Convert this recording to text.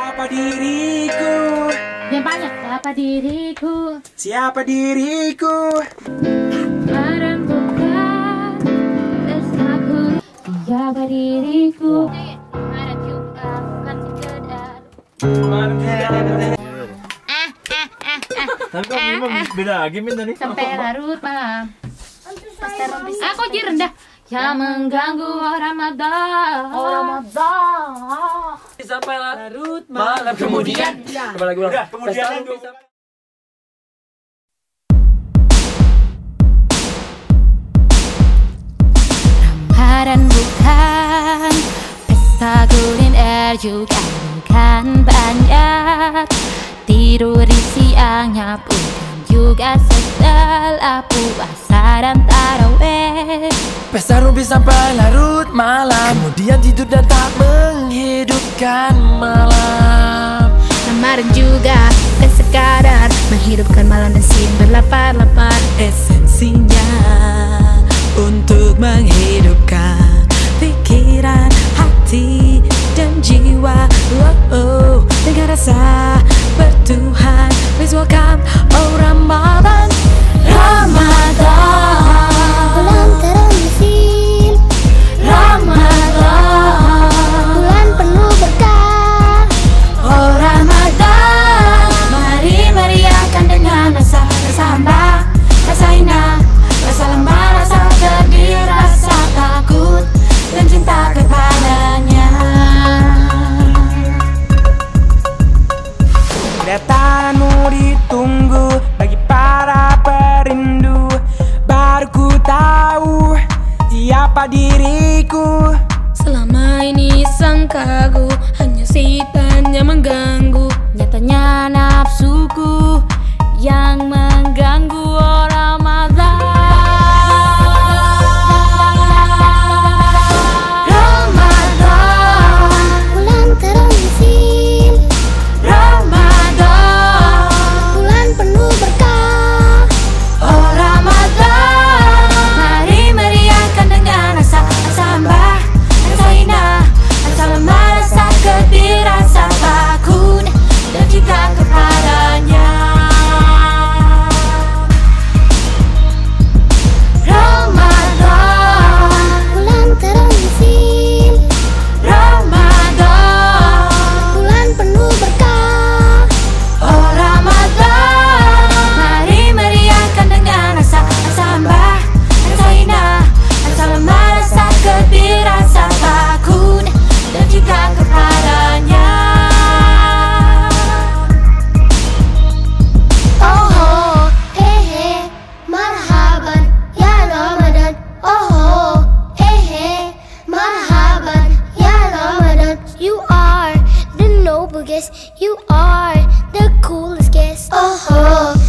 Siapa diriku? Yang banyak siapa diriku? Siapa diriku? Barang bukan Pesaku Siapa diriku? Tapi kok memang beda lagi min tadi. Sampai larut malam. Aku ji rendah. Yang mengganggu orang Ramadan. Ramadan Sampai larut malam. kemudian? Coba lagi ulang. Kemudian Ramadan bukan Pesta kuliner juga bukan banyak. Tidur di siangnya bukan juga setelah puasa dan taraweh. Pesta rumpi sampai larut malam. Kemudian tidur dan tak menghidupkan malam. Ramadan juga dan sekadar. Menghidupkan malam dan siang berlapar-lapar. Esensinya untuk menghidupkan pikiran, hati, dan jiwa. Oh, oh, Dengan rasa bertuhan siapa diriku. Selama ini sang kagu hanya setan yang mengganggu noble You are the coolest guest. Oh yehe